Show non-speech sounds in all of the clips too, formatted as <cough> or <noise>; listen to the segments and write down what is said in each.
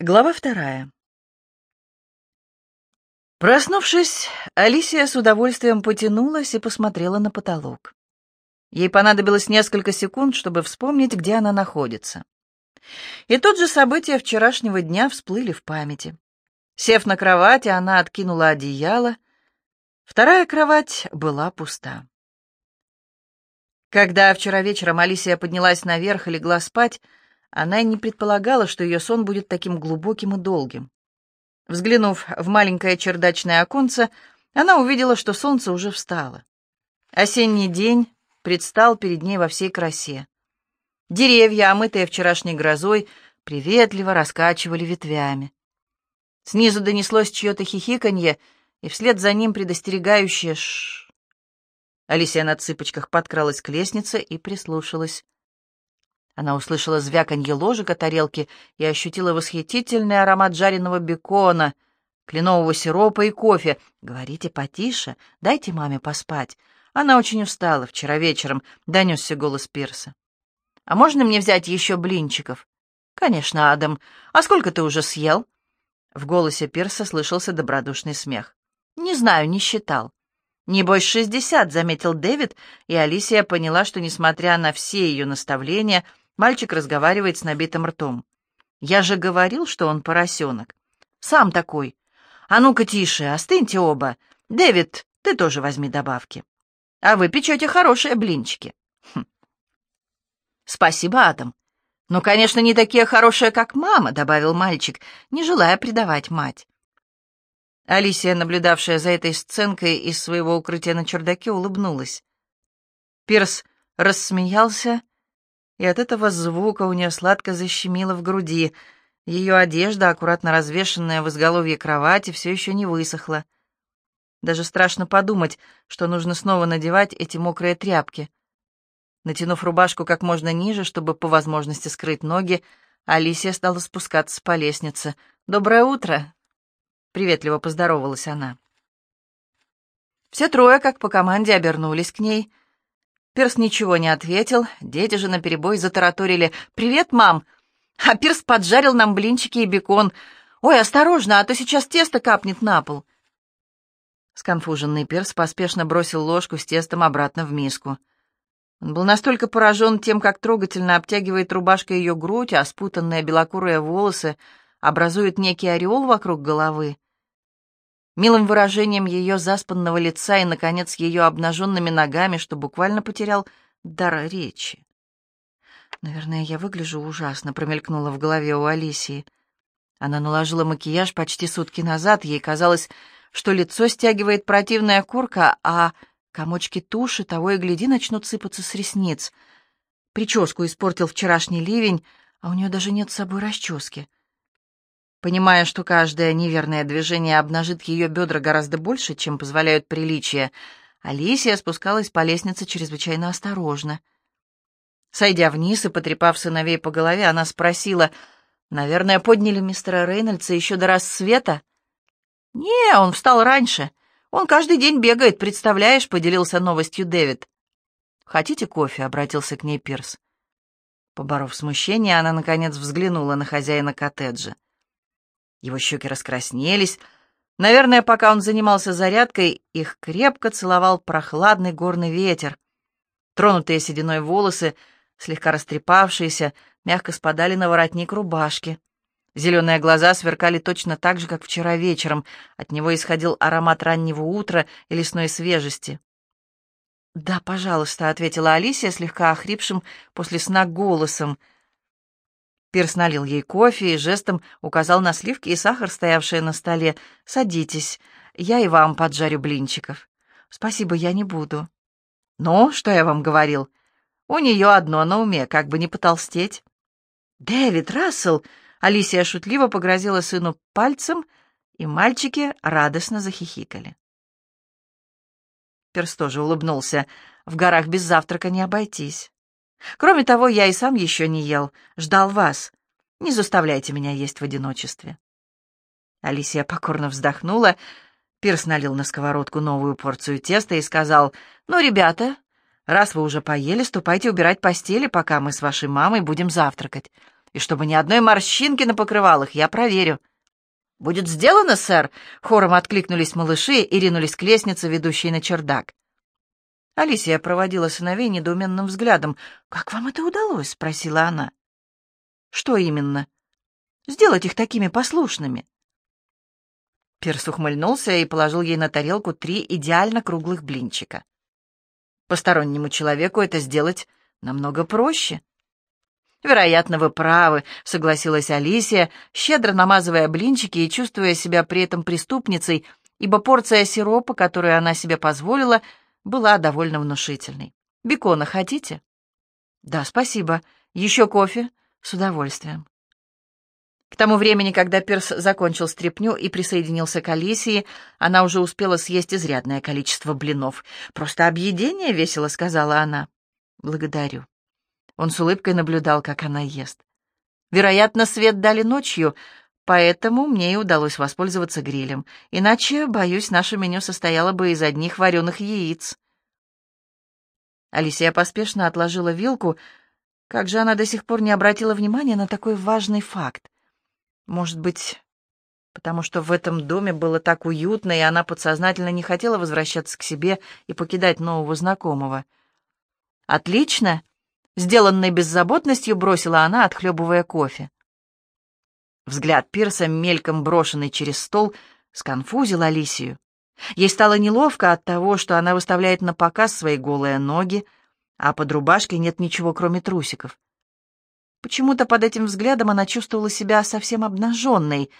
Глава вторая. Проснувшись, Алисия с удовольствием потянулась и посмотрела на потолок. Ей понадобилось несколько секунд, чтобы вспомнить, где она находится. И тут же события вчерашнего дня всплыли в памяти. Сев на кровати, она откинула одеяло. Вторая кровать была пуста. Когда вчера вечером Алисия поднялась наверх и легла спать, она не предполагала, что ее сон будет таким глубоким и долгим. Взглянув в маленькое чердачное оконце, она увидела, что солнце уже встало. Осенний день предстал перед ней во всей красе. Деревья, омытые вчерашней грозой, приветливо раскачивали ветвями. Снизу донеслось чье-то хихиканье, и вслед за ним предостерегающее «шш». Алисия на цыпочках подкралась к лестнице и прислушалась. Она услышала звяканье ложек о тарелке и ощутила восхитительный аромат жареного бекона, кленового сиропа и кофе. «Говорите потише, дайте маме поспать. Она очень устала вчера вечером», — донесся голос Пирса. «А можно мне взять еще блинчиков?» «Конечно, Адам. А сколько ты уже съел?» В голосе Пирса слышался добродушный смех. «Не знаю, не считал». «Небось, шестьдесят», — заметил Дэвид, и Алисия поняла, что, несмотря на все ее наставления, Мальчик разговаривает с набитым ртом. «Я же говорил, что он поросенок. Сам такой. А ну-ка тише, остыньте оба. Дэвид, ты тоже возьми добавки. А вы печете хорошие блинчики». Хм. «Спасибо, Адам. Ну, конечно, не такие хорошие, как мама», — добавил мальчик, не желая предавать мать. Алисия, наблюдавшая за этой сценкой из своего укрытия на чердаке, улыбнулась. Пирс рассмеялся и от этого звука у нее сладко защемило в груди. Ее одежда, аккуратно развешенная в изголовье кровати, все еще не высохла. Даже страшно подумать, что нужно снова надевать эти мокрые тряпки. Натянув рубашку как можно ниже, чтобы по возможности скрыть ноги, Алисия стала спускаться по лестнице. «Доброе утро!» — приветливо поздоровалась она. Все трое, как по команде, обернулись к ней — Пирс ничего не ответил, дети же наперебой затараторили. «Привет, мам!» А Пирс поджарил нам блинчики и бекон. «Ой, осторожно, а то сейчас тесто капнет на пол!» Сконфуженный Пирс поспешно бросил ложку с тестом обратно в миску. Он был настолько поражен тем, как трогательно обтягивает рубашка ее грудь, а спутанные белокурые волосы образуют некий ореол вокруг головы, милым выражением ее заспанного лица и, наконец, ее обнаженными ногами, что буквально потерял дар речи. «Наверное, я выгляжу ужасно», — промелькнула в голове у Алисии. Она наложила макияж почти сутки назад, ей казалось, что лицо стягивает противная курка, а комочки туши того и гляди начнут сыпаться с ресниц. Прическу испортил вчерашний ливень, а у нее даже нет с собой расчески. Понимая, что каждое неверное движение обнажит ее бедра гораздо больше, чем позволяют приличия, Алисия спускалась по лестнице чрезвычайно осторожно. Сойдя вниз и потрепав сыновей по голове, она спросила, «Наверное, подняли мистера Рейнольдса еще до рассвета?» «Не, он встал раньше. Он каждый день бегает, представляешь?» — поделился новостью Дэвид. «Хотите кофе?» — обратился к ней Пирс. Поборов смущение, она, наконец, взглянула на хозяина коттеджа. Его щеки раскраснелись. Наверное, пока он занимался зарядкой, их крепко целовал прохладный горный ветер. Тронутые сединой волосы, слегка растрепавшиеся, мягко спадали на воротник рубашки. Зеленые глаза сверкали точно так же, как вчера вечером. От него исходил аромат раннего утра и лесной свежести. «Да, пожалуйста», — ответила Алисия слегка охрипшим после сна голосом — Пирс налил ей кофе и жестом указал на сливки и сахар, стоявшие на столе. «Садитесь, я и вам поджарю блинчиков». «Спасибо, я не буду». «Ну, что я вам говорил? У нее одно на уме, как бы не потолстеть». «Дэвид Рассел!» — Алисия шутливо погрозила сыну пальцем, и мальчики радостно захихикали. Пирс тоже улыбнулся. «В горах без завтрака не обойтись». Кроме того, я и сам еще не ел, ждал вас. Не заставляйте меня есть в одиночестве». Алисия покорно вздохнула. Пирс налил на сковородку новую порцию теста и сказал, «Ну, ребята, раз вы уже поели, ступайте убирать постели, пока мы с вашей мамой будем завтракать. И чтобы ни одной морщинки на покрывалах, я проверю. «Будет сделано, сэр!» — хором откликнулись малыши и ринулись к лестнице, ведущей на чердак. Алисия проводила сыновей недоуменным взглядом. «Как вам это удалось?» — спросила она. «Что именно?» «Сделать их такими послушными». Перс ухмыльнулся и положил ей на тарелку три идеально круглых блинчика. Постороннему человеку это сделать намного проще. «Вероятно, вы правы», — согласилась Алисия, щедро намазывая блинчики и чувствуя себя при этом преступницей, ибо порция сиропа, которую она себе позволила, была довольно внушительной. «Бекона хотите?» «Да, спасибо. Еще кофе?» «С удовольствием». К тому времени, когда Перс закончил стряпню и присоединился к Алисии, она уже успела съесть изрядное количество блинов. «Просто объедение весело», — сказала она. «Благодарю». Он с улыбкой наблюдал, как она ест. Вероятно, свет дали ночью, поэтому мне и удалось воспользоваться грилем. Иначе, боюсь, наше меню состояло бы из одних вареных яиц. Алисия поспешно отложила вилку. Как же она до сих пор не обратила внимания на такой важный факт? Может быть, потому что в этом доме было так уютно, и она подсознательно не хотела возвращаться к себе и покидать нового знакомого. «Отлично!» Сделанной беззаботностью бросила она, отхлебывая кофе. Взгляд Пирса, мельком брошенный через стол, сконфузил Алисию. Ей стало неловко от того, что она выставляет на показ свои голые ноги, а под рубашкой нет ничего, кроме трусиков. Почему-то под этим взглядом она чувствовала себя совсем обнаженной.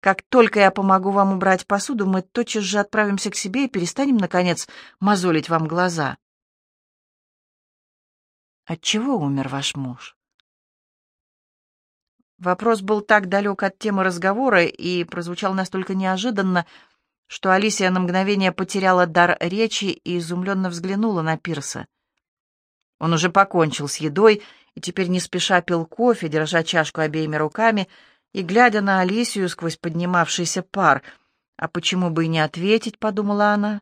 «Как только я помогу вам убрать посуду, мы тотчас же отправимся к себе и перестанем, наконец, мозолить вам глаза». От чего умер ваш муж? Вопрос был так далек от темы разговора и прозвучал настолько неожиданно, что Алисия на мгновение потеряла дар речи и изумленно взглянула на Пирса. Он уже покончил с едой и теперь не спеша пил кофе, держа чашку обеими руками и глядя на Алисию сквозь поднимавшийся пар. «А почему бы и не ответить?» — подумала она.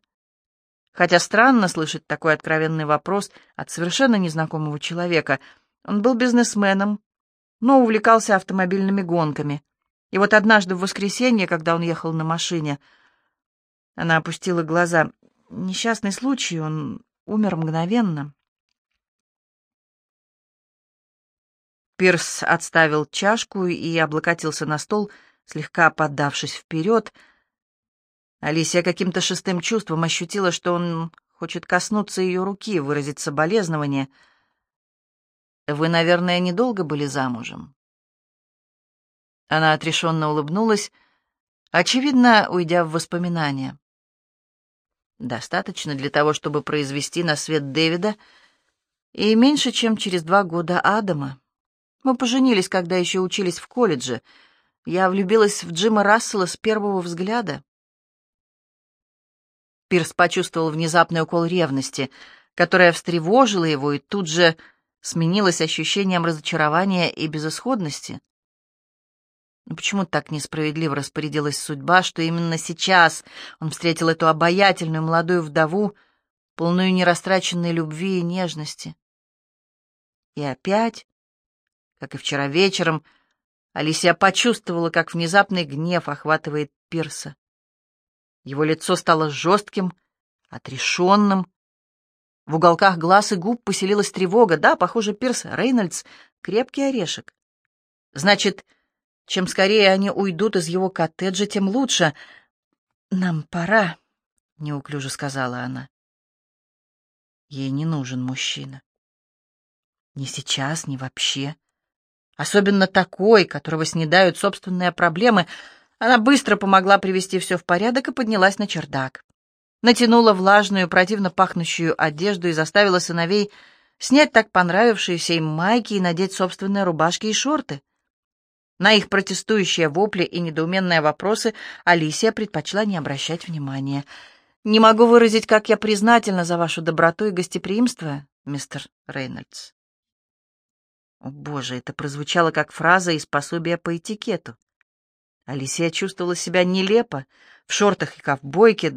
Хотя странно слышать такой откровенный вопрос от совершенно незнакомого человека. Он был бизнесменом, но увлекался автомобильными гонками. И вот однажды в воскресенье, когда он ехал на машине, она опустила глаза. Несчастный случай, он умер мгновенно. Пирс отставил чашку и облокотился на стол, слегка поддавшись вперед, — Алисия каким-то шестым чувством ощутила, что он хочет коснуться ее руки, выразить соболезнование. «Вы, наверное, недолго были замужем?» Она отрешенно улыбнулась, очевидно, уйдя в воспоминания. «Достаточно для того, чтобы произвести на свет Дэвида, и меньше, чем через два года Адама. Мы поженились, когда еще учились в колледже. Я влюбилась в Джима Рассела с первого взгляда». Пирс почувствовал внезапный укол ревности, которая встревожила его и тут же сменилась ощущением разочарования и безысходности. Но почему так несправедливо распорядилась судьба, что именно сейчас он встретил эту обаятельную молодую вдову, полную нерастраченной любви и нежности? И опять, как и вчера вечером, Алисия почувствовала, как внезапный гнев охватывает Пирса. Его лицо стало жестким, отрешенным. В уголках глаз и губ поселилась тревога. Да, похоже, Пирс Рейнольдс — крепкий орешек. Значит, чем скорее они уйдут из его коттеджа, тем лучше. «Нам пора», — неуклюже сказала она. Ей не нужен мужчина. Ни сейчас, ни вообще. Особенно такой, которого снедают собственные проблемы — она быстро помогла привести все в порядок и поднялась на чердак. Натянула влажную, противно пахнущую одежду и заставила сыновей снять так понравившиеся им майки и надеть собственные рубашки и шорты. На их протестующие вопли и недоуменные вопросы Алисия предпочла не обращать внимания. «Не могу выразить, как я признательна за вашу доброту и гостеприимство, мистер Рейнольдс». О, боже, это прозвучало как фраза из пособия по этикету. Алисия чувствовала себя нелепо, в шортах и ковбойке.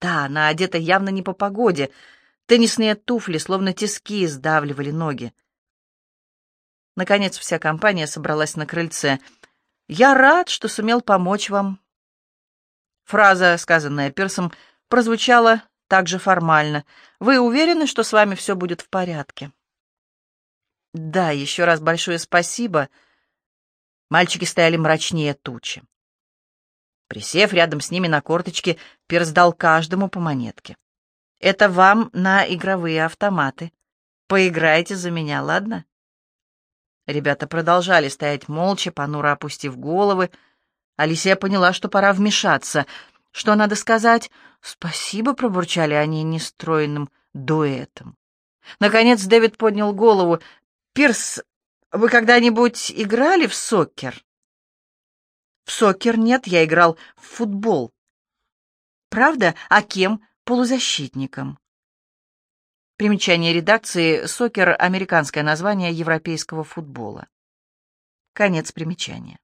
Да, она одета явно не по погоде. Теннисные туфли, словно тиски, сдавливали ноги. Наконец вся компания собралась на крыльце. «Я рад, что сумел помочь вам». Фраза, сказанная Пирсом, прозвучала также формально. «Вы уверены, что с вами все будет в порядке?» «Да, еще раз большое спасибо». Мальчики стояли мрачнее тучи. Присев рядом с ними на корточке, Пирс дал каждому по монетке. «Это вам на игровые автоматы. Поиграйте за меня, ладно?» Ребята продолжали стоять молча, понуро опустив головы. Алисия поняла, что пора вмешаться. Что надо сказать? «Спасибо», — пробурчали они нестроенным дуэтом. Наконец Дэвид поднял голову. «Пирс, вы когда-нибудь играли в сокер?» «В сокер нет, я играл в футбол». «Правда? А кем? Полузащитником». Примечание редакции «Сокер» — американское название европейского футбола. Конец примечания.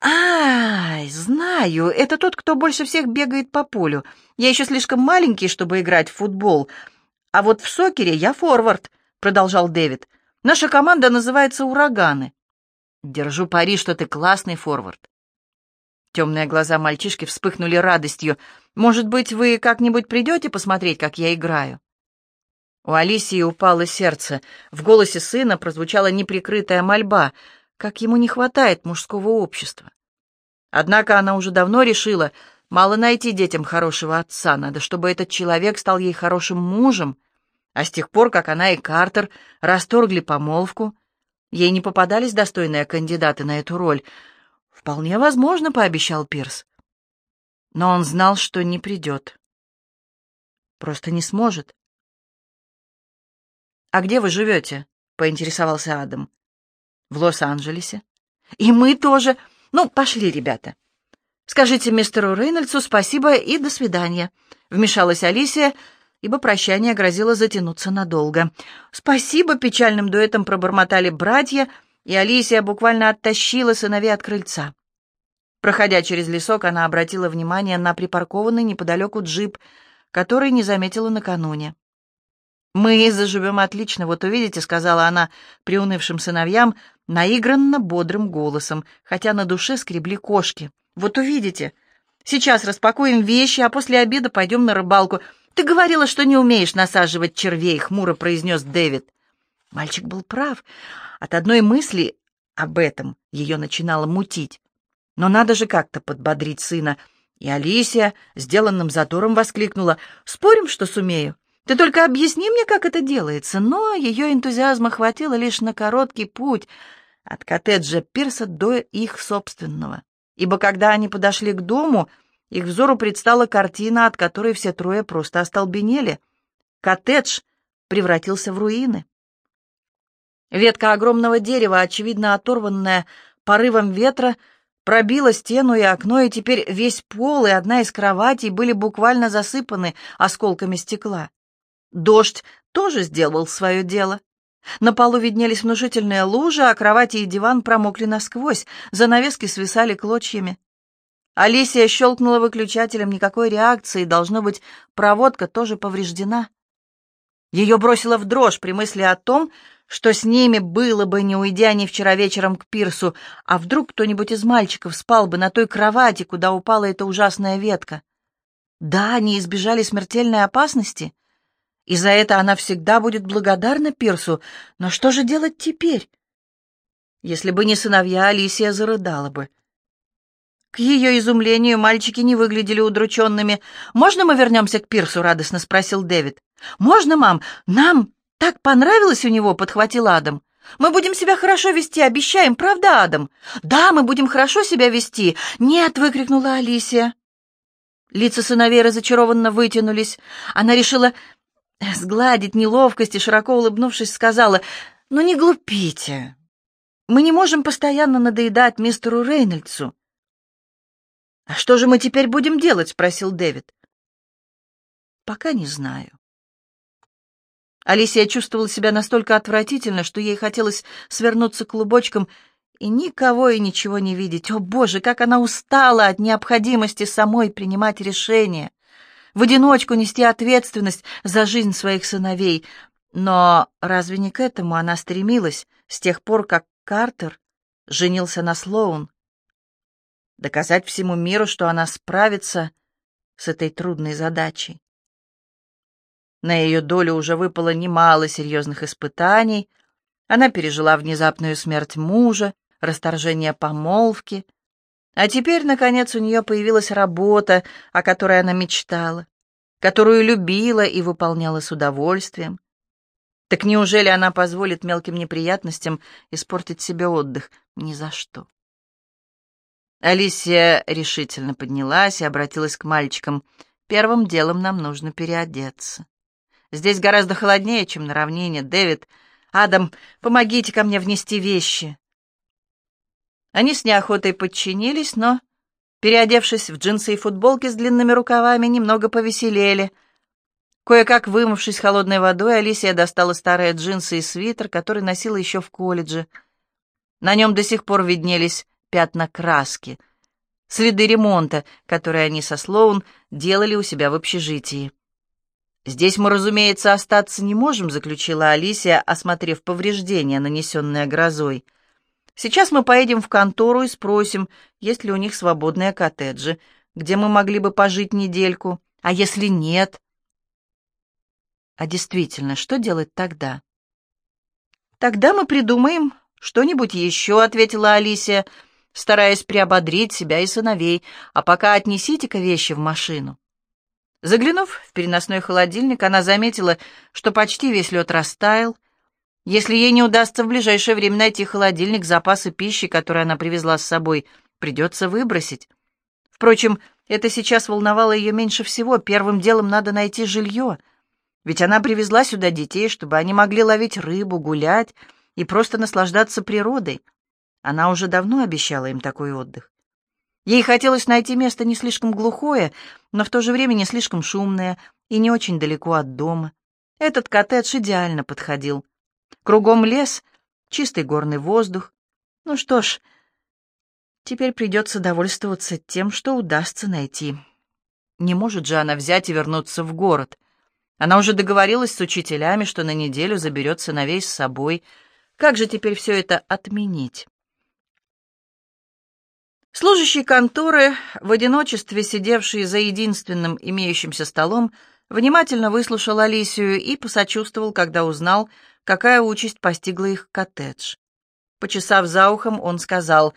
«Ай, знаю, это тот, кто больше всех бегает по полю. Я еще слишком маленький, чтобы играть в футбол. А вот в сокере я форвард», — продолжал Дэвид. «Наша команда называется «Ураганы». Держу пари, что ты классный форвард. Темные глаза мальчишки вспыхнули радостью. «Может быть, вы как-нибудь придете посмотреть, как я играю?» У Алисии упало сердце. В голосе сына прозвучала неприкрытая мольба, как ему не хватает мужского общества. Однако она уже давно решила, мало найти детям хорошего отца, надо, чтобы этот человек стал ей хорошим мужем, а с тех пор, как она и Картер расторгли помолвку, ей не попадались достойные кандидаты на эту роль — «Вполне возможно», — пообещал Пирс. Но он знал, что не придет. Просто не сможет. «А где вы живете?» — поинтересовался Адам. «В Лос-Анджелесе». «И мы тоже. Ну, пошли, ребята». «Скажите мистеру Рейнольдсу спасибо и до свидания», — вмешалась Алисия, ибо прощание грозило затянуться надолго. «Спасибо!» — печальным дуэтом пробормотали братья — и Алисия буквально оттащила сыновей от крыльца. Проходя через лесок, она обратила внимание на припаркованный неподалеку джип, который не заметила накануне. «Мы заживем отлично, вот увидите», — сказала она приунывшим сыновьям, наигранно бодрым голосом, хотя на душе скребли кошки. «Вот увидите. Сейчас распакуем вещи, а после обеда пойдем на рыбалку. Ты говорила, что не умеешь насаживать червей», — хмуро произнес Дэвид. Мальчик был прав. От одной мысли об этом ее начинало мутить. Но надо же как-то подбодрить сына. И Алисия сделанным затором воскликнула. «Спорим, что сумею? Ты только объясни мне, как это делается». Но ее энтузиазма хватило лишь на короткий путь от коттеджа Пирса до их собственного. Ибо когда они подошли к дому, их взору предстала картина, от которой все трое просто остолбенели. Коттедж превратился в руины. Ветка огромного дерева, очевидно оторванная порывом ветра, пробила стену и окно, и теперь весь пол и одна из кроватей были буквально засыпаны осколками стекла. Дождь тоже сделал свое дело. На полу виднелись внушительные лужи, а кровати и диван промокли насквозь, занавески свисали клочьями. Алисия щелкнула выключателем, никакой реакции, должно быть, проводка тоже повреждена. Ее бросило в дрожь при мысли о том, что с ними было бы, не уйдя они вчера вечером к пирсу, а вдруг кто-нибудь из мальчиков спал бы на той кровати, куда упала эта ужасная ветка. Да, они избежали смертельной опасности, и за это она всегда будет благодарна пирсу, но что же делать теперь? Если бы не сыновья, Алисия зарыдала бы. К ее изумлению мальчики не выглядели удрученными. «Можно мы вернемся к пирсу?» — радостно спросил Дэвид. «Можно, мам? Нам так понравилось у него?» — подхватил Адам. «Мы будем себя хорошо вести, обещаем, правда, Адам?» «Да, мы будем хорошо себя вести!» «Нет!» — выкрикнула Алисия. Лица сыновей разочарованно вытянулись. Она решила сгладить неловкость и, широко улыбнувшись, сказала, «Ну не глупите. Мы не можем постоянно надоедать мистеру Рейнольдсу. «А что же мы теперь будем делать?» — спросил Дэвид. «Пока не знаю». Алисия чувствовала себя настолько отвратительно, что ей хотелось свернуться клубочком и никого и ничего не видеть. О, Боже, как она устала от необходимости самой принимать решения, в одиночку нести ответственность за жизнь своих сыновей. Но разве не к этому она стремилась с тех пор, как Картер женился на Слоун? Доказать всему миру, что она справится с этой трудной задачей. На ее долю уже выпало немало серьезных испытаний. Она пережила внезапную смерть мужа, расторжение помолвки. А теперь, наконец, у нее появилась работа, о которой она мечтала, которую любила и выполняла с удовольствием. Так неужели она позволит мелким неприятностям испортить себе отдых? Ни за что. Алисия решительно поднялась и обратилась к мальчикам. «Первым делом нам нужно переодеться. Здесь гораздо холоднее, чем на равнине. Дэвид, Адам, помогите ко мне внести вещи». Они с неохотой подчинились, но, переодевшись в джинсы и футболки с длинными рукавами, немного повеселели. Кое-как вымывшись холодной водой, Алисия достала старые джинсы и свитер, который носила еще в колледже. На нем до сих пор виднелись пятна краски, следы ремонта, которые они со Слоун делали у себя в общежитии. «Здесь мы, разумеется, остаться не можем», — заключила Алисия, осмотрев повреждения, нанесенные грозой. «Сейчас мы поедем в контору и спросим, есть ли у них свободные коттеджи, где мы могли бы пожить недельку, а если нет...» «А действительно, что делать тогда?» «Тогда мы придумаем что-нибудь еще», — ответила Алисия, стараясь приободрить себя и сыновей, «а пока отнесите-ка вещи в машину». Заглянув в переносной холодильник, она заметила, что почти весь лед растаял. Если ей не удастся в ближайшее время найти холодильник, запасы пищи, которые она привезла с собой, придется выбросить. Впрочем, это сейчас волновало ее меньше всего. Первым делом надо найти жилье. Ведь она привезла сюда детей, чтобы они могли ловить рыбу, гулять и просто наслаждаться природой. Она уже давно обещала им такой отдых. Ей хотелось найти место не слишком глухое, но в то же время не слишком шумное и не очень далеко от дома. Этот коттедж идеально подходил. Кругом лес, чистый горный воздух. Ну что ж, теперь придется довольствоваться тем, что удастся найти. Не может же она взять и вернуться в город. Она уже договорилась с учителями, что на неделю заберет сыновей с собой. Как же теперь все это отменить? Служащий конторы, в одиночестве сидевший за единственным имеющимся столом, внимательно выслушал Алисию и посочувствовал, когда узнал, какая участь постигла их коттедж. Почесав за ухом, он сказал,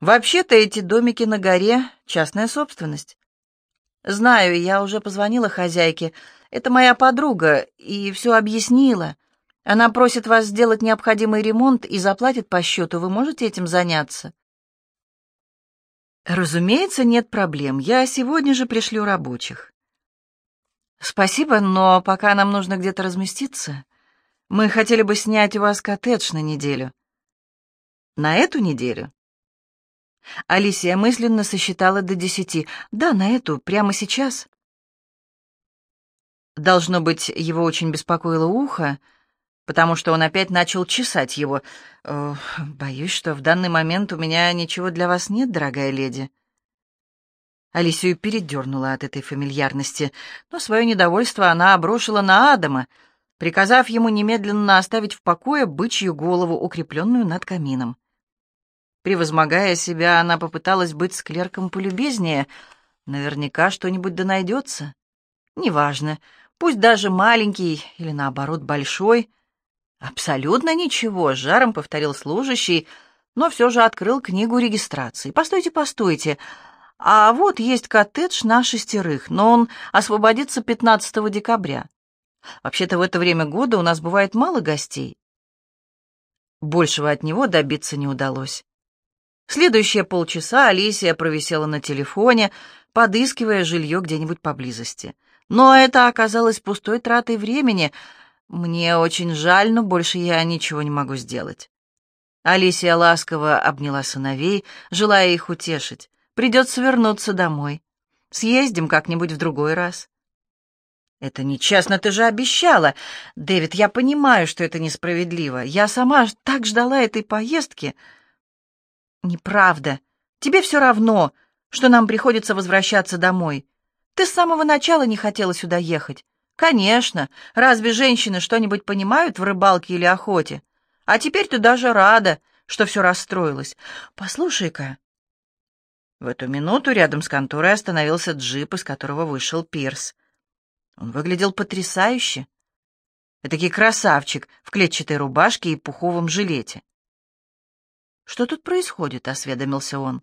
«Вообще-то эти домики на горе — частная собственность». «Знаю, я уже позвонила хозяйке. Это моя подруга, и все объяснила. Она просит вас сделать необходимый ремонт и заплатит по счету. Вы можете этим заняться?» Разумеется, нет проблем. Я сегодня же пришлю рабочих. Спасибо, но пока нам нужно где-то разместиться. Мы хотели бы снять у вас коттедж на неделю. На эту неделю? Алисия мысленно сосчитала до десяти. Да, на эту, прямо сейчас. Должно быть, его очень беспокоило ухо, потому что он опять начал чесать его. «Боюсь, что в данный момент у меня ничего для вас нет, дорогая леди». Алисию передернула от этой фамильярности, но свое недовольство она обрушила на Адама, приказав ему немедленно оставить в покое бычью голову, укрепленную над камином. Превозмогая себя, она попыталась быть с клерком полюбезнее. Наверняка что-нибудь да найдется. Неважно, пусть даже маленький или, наоборот, большой — «Абсолютно ничего», — жаром повторил служащий, но все же открыл книгу регистрации. «Постойте, постойте. А вот есть коттедж на шестерых, но он освободится 15 декабря. Вообще-то в это время года у нас бывает мало гостей». Большего от него добиться не удалось. Следующие полчаса Алисия провисела на телефоне, подыскивая жилье где-нибудь поблизости. Но это оказалось пустой тратой времени — «Мне очень жаль, но больше я ничего не могу сделать». Алисия ласково обняла сыновей, желая их утешить. «Придется вернуться домой. Съездим как-нибудь в другой раз». «Это нечестно, ты же обещала. Дэвид, я понимаю, что это несправедливо. Я сама так ждала этой поездки». «Неправда. Тебе все равно, что нам приходится возвращаться домой. Ты с самого начала не хотела сюда ехать. «Конечно. Разве женщины что-нибудь понимают в рыбалке или охоте? А теперь ты даже рада, что все расстроилось. Послушай-ка». В эту минуту рядом с конторой остановился джип, из которого вышел Пирс. Он выглядел потрясающе. Этакий красавчик в клетчатой рубашке и пуховом жилете. «Что тут происходит?» — осведомился он.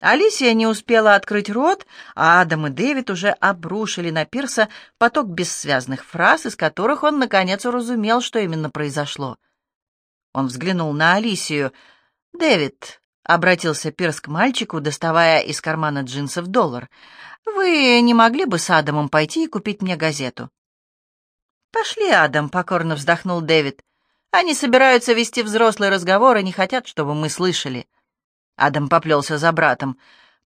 Алисия не успела открыть рот, а Адам и Дэвид уже обрушили на Пирса поток бессвязных фраз, из которых он, наконец, уразумел, что именно произошло. Он взглянул на Алисию. «Дэвид», — обратился Пирс к мальчику, доставая из кармана джинсов доллар, — «вы не могли бы с Адамом пойти и купить мне газету?» «Пошли, Адам», — покорно вздохнул Дэвид. Они собираются вести взрослый разговор и не хотят, чтобы мы слышали. Адам поплелся за братом.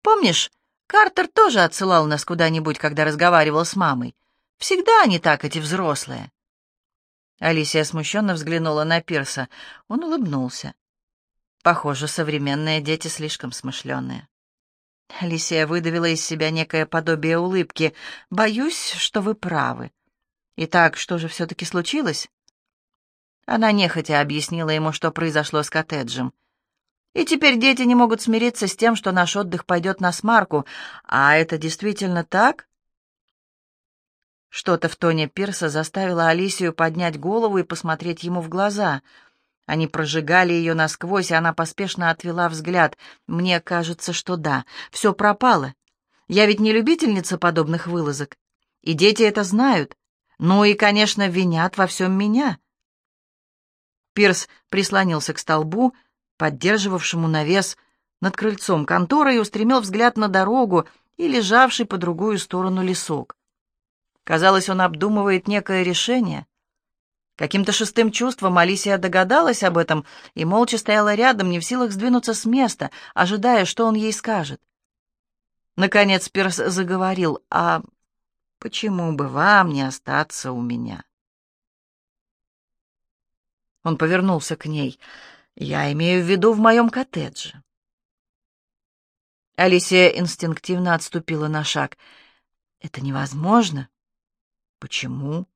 Помнишь, Картер тоже отсылал нас куда-нибудь, когда разговаривал с мамой. Всегда они так, эти взрослые. Алисия смущенно взглянула на Пирса. Он улыбнулся. Похоже, современные дети слишком смышленые. Алисия выдавила из себя некое подобие улыбки. «Боюсь, что вы правы. Итак, что же все-таки случилось?» Она нехотя объяснила ему, что произошло с коттеджем. И теперь дети не могут смириться с тем, что наш отдых пойдет на смарку. А это действительно так? Что-то в тоне Пирса заставило Алисию поднять голову и посмотреть ему в глаза. Они прожигали ее насквозь, и она поспешно отвела взгляд. Мне кажется, что да, все пропало. Я ведь не любительница подобных вылазок. И дети это знают. Ну и, конечно, винят во всем меня. Пирс прислонился к столбу, поддерживавшему навес над крыльцом конторы, и устремил взгляд на дорогу и лежавший по другую сторону лесок. Казалось, он обдумывает некое решение. Каким-то шестым чувством Алисия догадалась об этом и молча стояла рядом, не в силах сдвинуться с места, ожидая, что он ей скажет. Наконец Пирс заговорил, «А почему бы вам не остаться у меня?» Он повернулся к ней. «Я имею в виду в моем коттедже». Алисия инстинктивно отступила на шаг. «Это невозможно». «Почему?»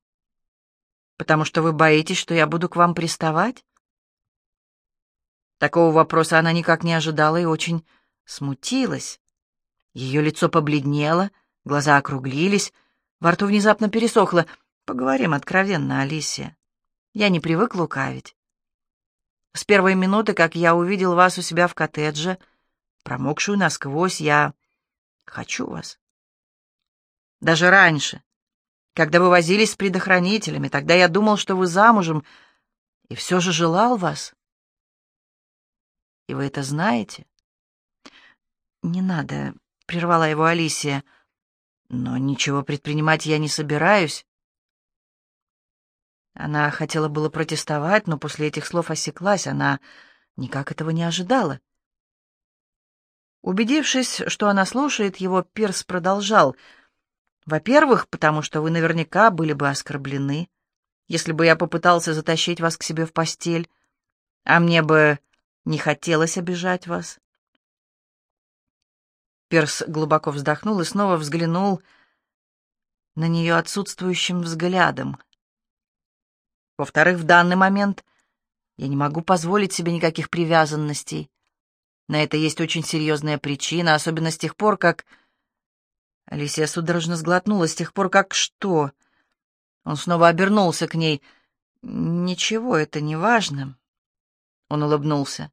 «Потому что вы боитесь, что я буду к вам приставать?» Такого вопроса она никак не ожидала и очень смутилась. Ее лицо побледнело, глаза округлились, во рту внезапно пересохло. «Поговорим откровенно, Алисия. Я не привык лукавить. С первой минуты, как я увидел вас у себя в коттедже, промокшую насквозь, я хочу вас. Даже раньше, когда вы возились с предохранителями, тогда я думал, что вы замужем, и все же желал вас. И вы это знаете? Не надо, — прервала его Алисия, — но ничего предпринимать я не собираюсь. Она хотела было протестовать, но после этих слов осеклась, она никак этого не ожидала. Убедившись, что она слушает его, Пирс продолжал. «Во-первых, потому что вы наверняка были бы оскорблены, если бы я попытался затащить вас к себе в постель, а мне бы не хотелось обижать вас». Пирс глубоко вздохнул и снова взглянул на нее отсутствующим взглядом. Во-вторых, в данный момент я не могу позволить себе никаких привязанностей. На это есть очень серьезная причина, особенно с тех пор, как... Алисия судорожно сглотнула. С тех пор, как что? Он снова обернулся к ней. «Ничего, это не важно». Он улыбнулся.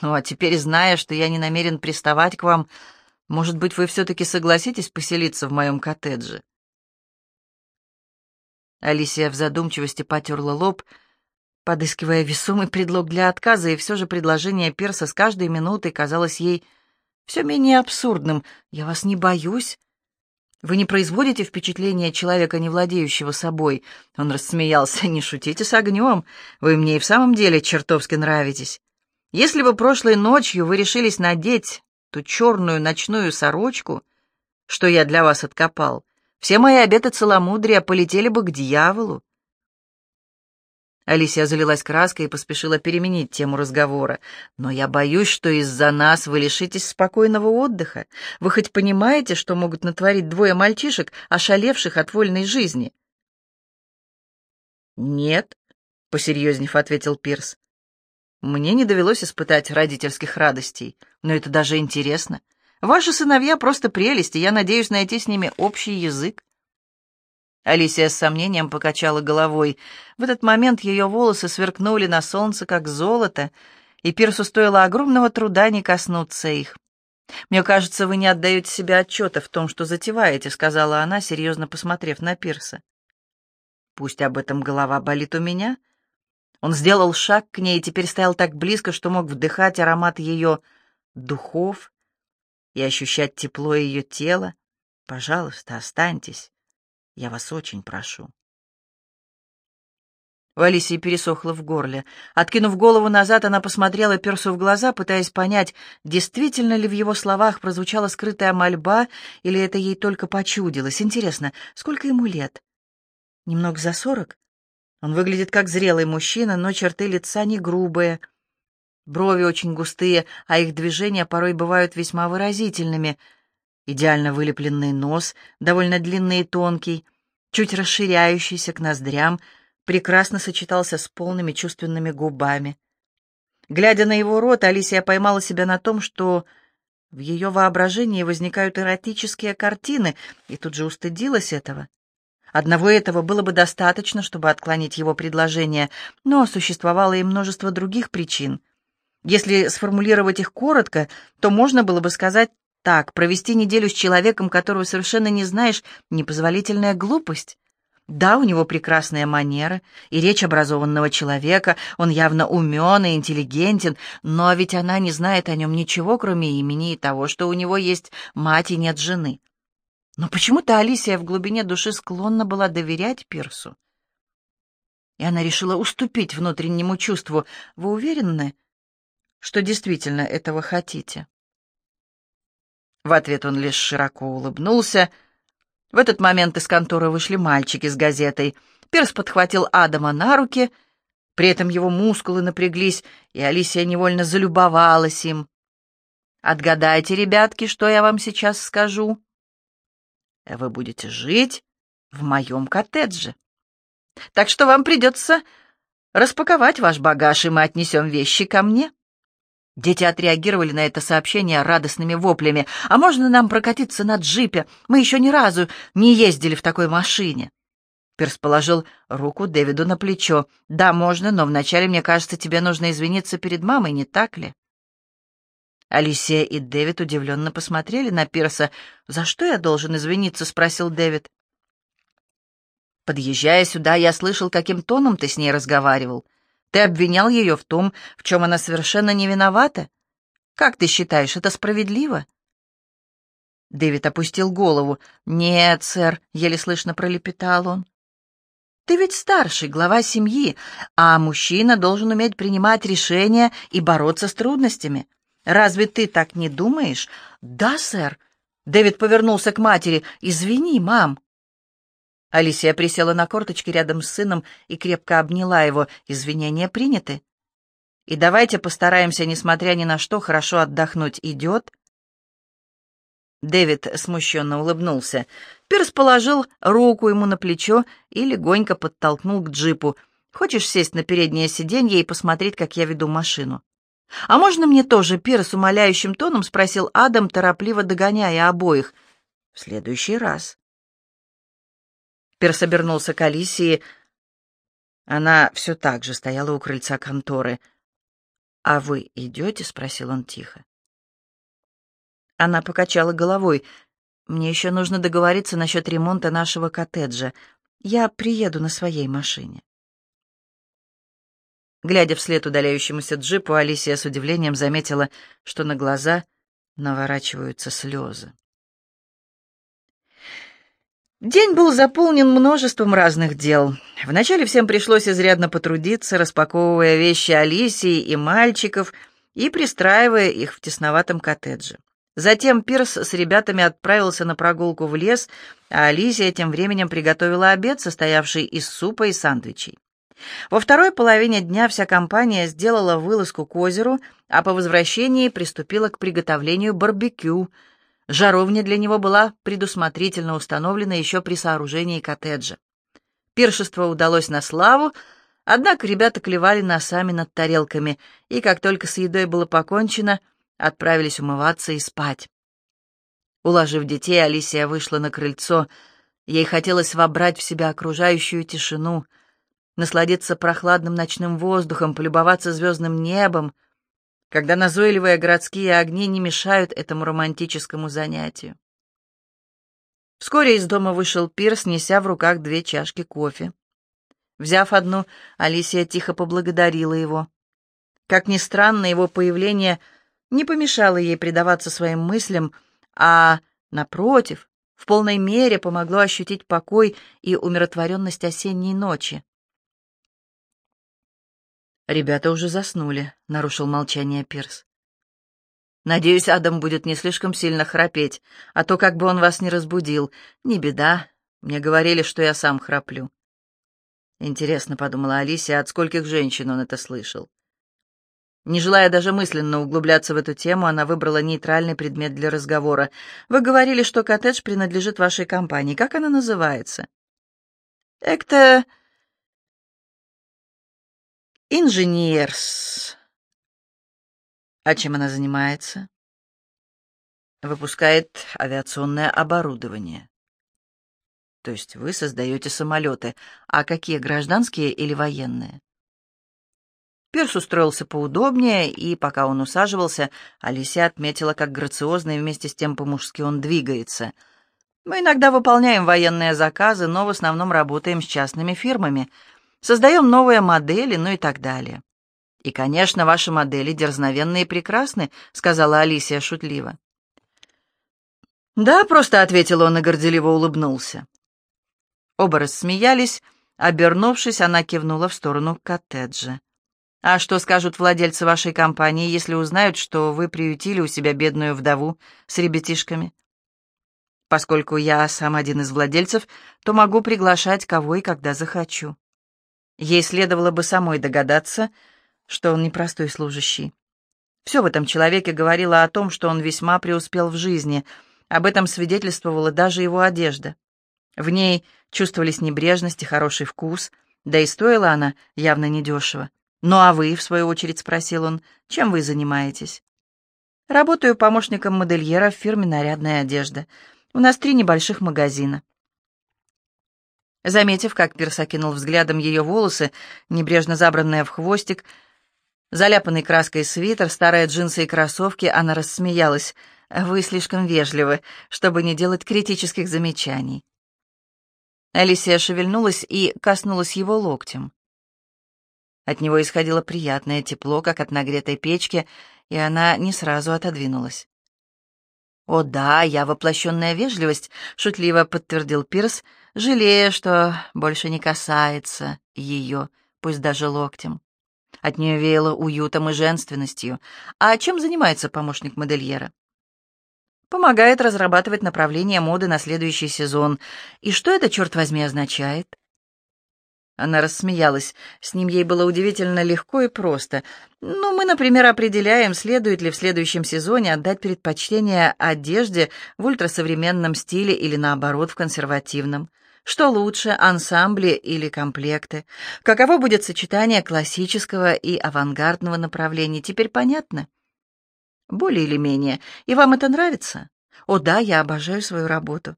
«Ну, а теперь, зная, что я не намерен приставать к вам, может быть, вы все-таки согласитесь поселиться в моем коттедже?» Алисия в задумчивости потерла лоб, подыскивая весомый предлог для отказа, и все же предложение Перса с каждой минутой казалось ей все менее абсурдным. «Я вас не боюсь. Вы не производите впечатление человека, не владеющего собой». Он рассмеялся. «Не шутите с огнем. Вы мне и в самом деле чертовски нравитесь. Если бы прошлой ночью вы решились надеть ту черную ночную сорочку, что я для вас откопал, все мои обеты целомудрия полетели бы к дьяволу. Алисия залилась краской и поспешила переменить тему разговора. «Но я боюсь, что из-за нас вы лишитесь спокойного отдыха. Вы хоть понимаете, что могут натворить двое мальчишек, ошалевших от вольной жизни?» «Нет», — посерьезнев ответил Пирс. «Мне не довелось испытать родительских радостей, но это даже интересно. Ваши сыновья просто прелесть, и я надеюсь найти с ними общий язык. Алисия с сомнением покачала головой. В этот момент ее волосы сверкнули на солнце, как золото, и Пирсу стоило огромного труда не коснуться их. «Мне кажется, вы не отдаете себе отчета в том, что затеваете», — сказала она, серьезно посмотрев на Пирса. «Пусть об этом голова болит у меня». Он сделал шаг к ней и теперь стоял так близко, что мог вдыхать аромат ее духов и ощущать тепло ее тела. «Пожалуйста, останьтесь». Я вас очень прошу. У Алисии пересохло в горле. Откинув голову назад, она посмотрела Персу в глаза, пытаясь понять, действительно ли в его словах прозвучала скрытая мольба, или это ей только почудилось. Интересно, сколько ему лет? Немного за сорок? Он выглядит как зрелый мужчина, но черты лица не грубые. Брови очень густые, а их движения порой бывают весьма выразительными — Идеально вылепленный нос, довольно длинный и тонкий, чуть расширяющийся к ноздрям, прекрасно сочетался с полными чувственными губами. Глядя на его рот, Алисия поймала себя на том, что в ее воображении возникают эротические картины, и тут же устыдилась этого. Одного этого было бы достаточно, чтобы отклонить его предложение, но существовало и множество других причин. Если сформулировать их коротко, то можно было бы сказать так, провести неделю с человеком, которого совершенно не знаешь, непозволительная глупость. Да, у него прекрасная манера и речь образованного человека, он явно умен и интеллигентен, но ведь она не знает о нем ничего, кроме имени и того, что у него есть мать и нет жены. Но почему-то Алисия в глубине души склонна была доверять Пирсу. И она решила уступить внутреннему чувству. Вы уверены, что действительно этого хотите? В ответ он лишь широко улыбнулся. В этот момент из конторы вышли мальчики с газетой. Перс подхватил Адама на руки, при этом его мускулы напряглись, и Алисия невольно залюбовалась им. «Отгадайте, ребятки, что я вам сейчас скажу. Вы будете жить в моем коттедже. Так что вам придется распаковать ваш багаж, и мы отнесем вещи ко мне». Дети отреагировали на это сообщение радостными воплями. «А можно нам прокатиться на джипе? Мы еще ни разу не ездили в такой машине». Перс положил руку Дэвиду на плечо. «Да, можно, но вначале, мне кажется, тебе нужно извиниться перед мамой, не так ли?» Алисия и Дэвид удивленно посмотрели на Пирса. «За что я должен извиниться?» — спросил Дэвид. «Подъезжая сюда, я слышал, каким тоном ты с ней разговаривал. Ты обвинял ее в том, в чем она совершенно не виновата? Как ты считаешь, это справедливо?» Дэвид опустил голову. «Нет, сэр», — еле слышно пролепетал он. «Ты ведь старший, глава семьи, а мужчина должен уметь принимать решения и бороться с трудностями. Разве ты так не думаешь?» «Да, сэр». Дэвид повернулся к матери. «Извини, мам». Алисия присела на корточки рядом с сыном и крепко обняла его. Извинения приняты. И давайте постараемся, несмотря ни на что, хорошо отдохнуть. Идет? Дэвид смущенно улыбнулся. Пирс положил руку ему на плечо и легонько подтолкнул к джипу. «Хочешь сесть на переднее сиденье и посмотреть, как я веду машину?» «А можно мне тоже?» — Пирс умоляющим тоном спросил Адам, торопливо догоняя обоих. «В следующий раз». Перс обернулся к Алисии. Она все так же стояла у крыльца конторы. «А вы идете?» — спросил он тихо. Она покачала головой. «Мне еще нужно договориться насчет ремонта нашего коттеджа. Я приеду на своей машине». Глядя вслед удаляющемуся джипу, Алисия с удивлением заметила, что на глаза наворачиваются слезы. День был заполнен множеством разных дел. Вначале всем пришлось изрядно потрудиться, распаковывая вещи Алисии и мальчиков и пристраивая их в тесноватом коттедже. Затем Пирс с ребятами отправился на прогулку в лес, а Алисия тем временем приготовила обед, состоявший из супа и сандвичей. Во второй половине дня вся компания сделала вылазку к озеру, а по возвращении приступила к приготовлению барбекю. Жаровня для него была предусмотрительно установлена еще при сооружении коттеджа. Пиршество удалось на славу, однако ребята клевали носами над тарелками, и как только с едой было покончено, отправились умываться и спать. Уложив детей, Алисия вышла на крыльцо. Ей хотелось вобрать в себя окружающую тишину, насладиться прохладным ночным воздухом, полюбоваться звездным небом, когда назойливые городские огни не мешают этому романтическому занятию. Вскоре из дома вышел Пирс, неся в руках две чашки кофе. Взяв одну, Алисия тихо поблагодарила его. Как ни странно, его появление не помешало ей предаваться своим мыслям, а, напротив, в полной мере помогло ощутить покой и умиротворенность осенней ночи. «Ребята уже заснули», — нарушил молчание Пирс. «Надеюсь, Адам будет не слишком сильно храпеть, а то как бы он вас не разбудил. Не беда, мне говорили, что я сам храплю». Интересно, — подумала Алисия, — от скольких женщин он это слышал. Не желая даже мысленно углубляться в эту тему, она выбрала нейтральный предмет для разговора. «Вы говорили, что коттедж принадлежит вашей компании. Как она называется?» «Экто... Инженерс». «А чем она занимается?» «Выпускает авиационное оборудование». «То есть вы создаете самолеты, а какие, гражданские или военные?» Пирс устроился поудобнее, и, пока он усаживался, Алисия отметила, как грациозно и вместе с тем по-мужски он двигается. «Мы иногда выполняем военные заказы, но в основном работаем с частными фирмами, создаем новые модели, ну и так далее». «И, конечно, ваши модели дерзновенные и прекрасны», — сказала Алисия шутливо. «Да», — просто ответил он и горделиво улыбнулся. Оба рассмеялись. Обернувшись, она кивнула в сторону коттеджа. А что скажут владельцы вашей компании, если узнают, что вы приютили у себя бедную вдову с ребятишками? Поскольку я сам один из владельцев, то могу приглашать кого и когда захочу. Ей следовало бы самой догадаться, что он непростой служащий. Все в этом человеке говорило о том, что он весьма преуспел в жизни. Об этом свидетельствовала даже его одежда. В ней чувствовались небрежность и хороший вкус, да и стоила она явно недешево. «Ну а вы, в свою очередь, — спросил он, — чем вы занимаетесь?» «Работаю помощником модельера в фирме «Нарядная одежда». У нас три небольших магазина». Заметив, как Пирс окинул взглядом ее волосы, небрежно забранные в хвостик, заляпанный краской свитер, старые джинсы и кроссовки, она рассмеялась. «Вы слишком вежливы, чтобы не делать критических замечаний». Алисия шевельнулась и коснулась его локтем. От него исходило приятное тепло, как от нагретой печки, и она не сразу отодвинулась. «О да, я воплощенная вежливость», — шутливо подтвердил Пирс, жалея, что больше не касается ее, пусть даже локтем. От нее веяло уютом и женственностью. А чем занимается помощник модельера? Помогает разрабатывать направление моды на следующий сезон. И что это, черт возьми, означает? Она рассмеялась. С ним ей было удивительно легко и просто. «Ну, мы, например, определяем, следует ли в следующем сезоне отдать предпочтение одежде в ультрасовременном стиле или, наоборот, в консервативном. Что лучше, ансамбли или комплекты? Каково будет сочетание классического и авангардного направлений? Теперь понятно?» «Более или менее. И вам это нравится?» «О да, я обожаю свою работу.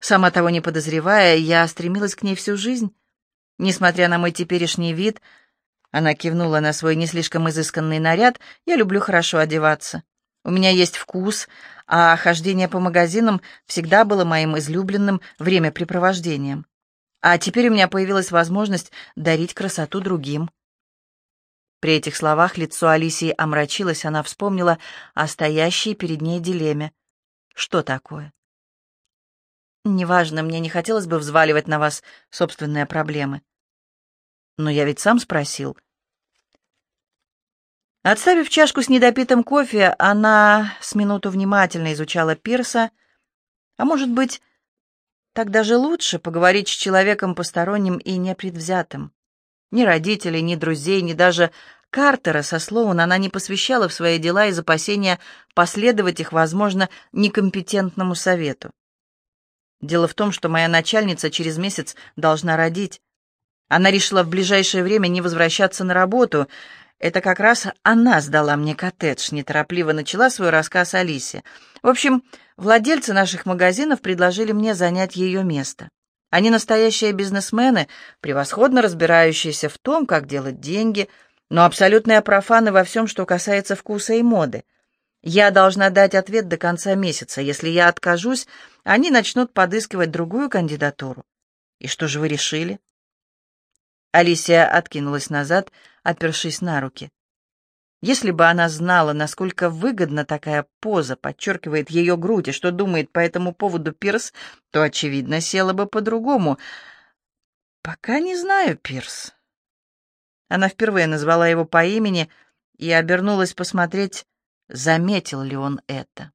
Сама того не подозревая, я стремилась к ней всю жизнь». Несмотря на мой теперешний вид, она кивнула на свой не слишком изысканный наряд, я люблю хорошо одеваться. У меня есть вкус, а хождение по магазинам всегда было моим излюбленным времяпрепровождением. А теперь у меня появилась возможность дарить красоту другим. При этих словах лицо Алисии омрачилось, она вспомнила о стоящей перед ней дилемме. Что такое? Неважно, мне не хотелось бы взваливать на вас собственные проблемы. Но я ведь сам спросил. Отставив чашку с недопитым кофе, она с минуту внимательно изучала Пирса. А может быть, так даже лучше поговорить с человеком посторонним и непредвзятым. Ни родителей, ни друзей, ни даже Картера со Слоун она не посвящала в свои дела из опасения последовать их, возможно, некомпетентному совету. Дело в том, что моя начальница через месяц должна родить. Она решила в ближайшее время не возвращаться на работу. Это как раз она сдала мне коттедж, неторопливо начала свой рассказ Алисе. В общем, владельцы наших магазинов предложили мне занять ее место. Они настоящие бизнесмены, превосходно разбирающиеся в том, как делать деньги, но абсолютные профаны во всем, что касается вкуса и моды. Я должна дать ответ до конца месяца. Если я откажусь, они начнут подыскивать другую кандидатуру. И что же вы решили? Алисия откинулась назад, опершись на руки. Если бы она знала, насколько выгодна такая поза, подчеркивает ее грудь, и что думает по этому поводу Пирс, то, очевидно, села бы по-другому. «Пока не знаю, Пирс». Она впервые назвала его по имени и обернулась посмотреть, заметил ли он это.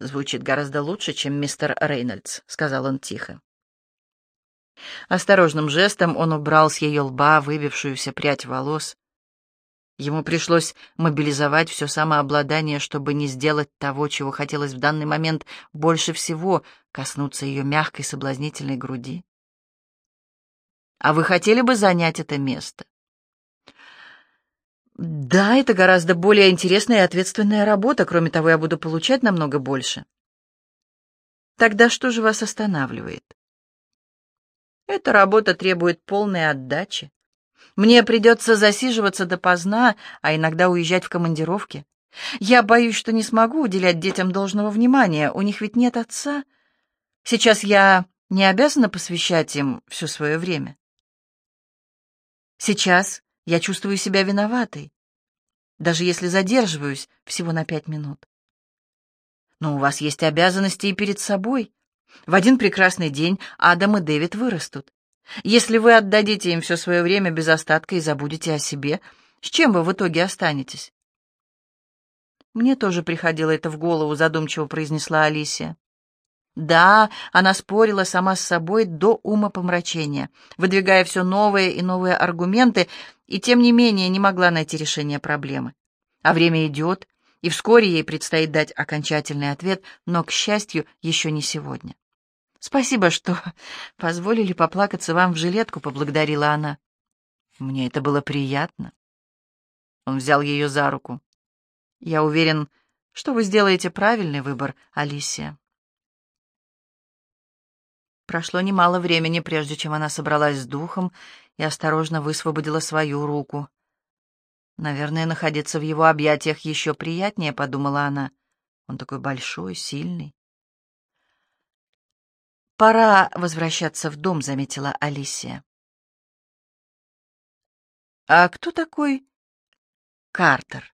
«Звучит гораздо лучше, чем мистер Рейнольдс», — сказал он тихо. Осторожным жестом он убрал с ее лба выбившуюся прядь волос. Ему пришлось мобилизовать все самообладание, чтобы не сделать того, чего хотелось в данный момент больше всего — коснуться ее мягкой соблазнительной груди. «А вы хотели бы занять это место?» «Да, это гораздо более интересная и ответственная работа. Кроме того, я буду получать намного больше». «Тогда что же вас останавливает?» Эта работа требует полной отдачи. Мне придется засиживаться допоздна, а иногда уезжать в командировки. Я боюсь, что не смогу уделять детям должного внимания, у них ведь нет отца. Сейчас я не обязана посвящать им все свое время. Сейчас я чувствую себя виноватой, даже если задерживаюсь всего на пять минут. Но у вас есть обязанности и перед собой. В один прекрасный день Адам и Дэвид вырастут. Если вы отдадите им все свое время без остатка и забудете о себе, с чем вы в итоге останетесь? Мне тоже приходило это в голову, задумчиво произнесла Алисия. Да, она спорила сама с собой до ума помрачения, выдвигая все новые и новые аргументы, и тем не менее не могла найти решение проблемы. А время идет, и вскоре ей предстоит дать окончательный ответ, но, к счастью, еще не сегодня. «Спасибо, что <laughs> позволили поплакаться вам в жилетку», — поблагодарила она. «Мне это было приятно». Он взял ее за руку. «Я уверен, что вы сделаете правильный выбор, Алисия». Прошло немало времени, прежде чем она собралась с духом и осторожно высвободила свою руку. «Наверное, находиться в его объятиях еще приятнее», — подумала она. «Он такой большой, сильный». «Пора возвращаться в дом», — заметила Алисия. «А кто такой Картер?»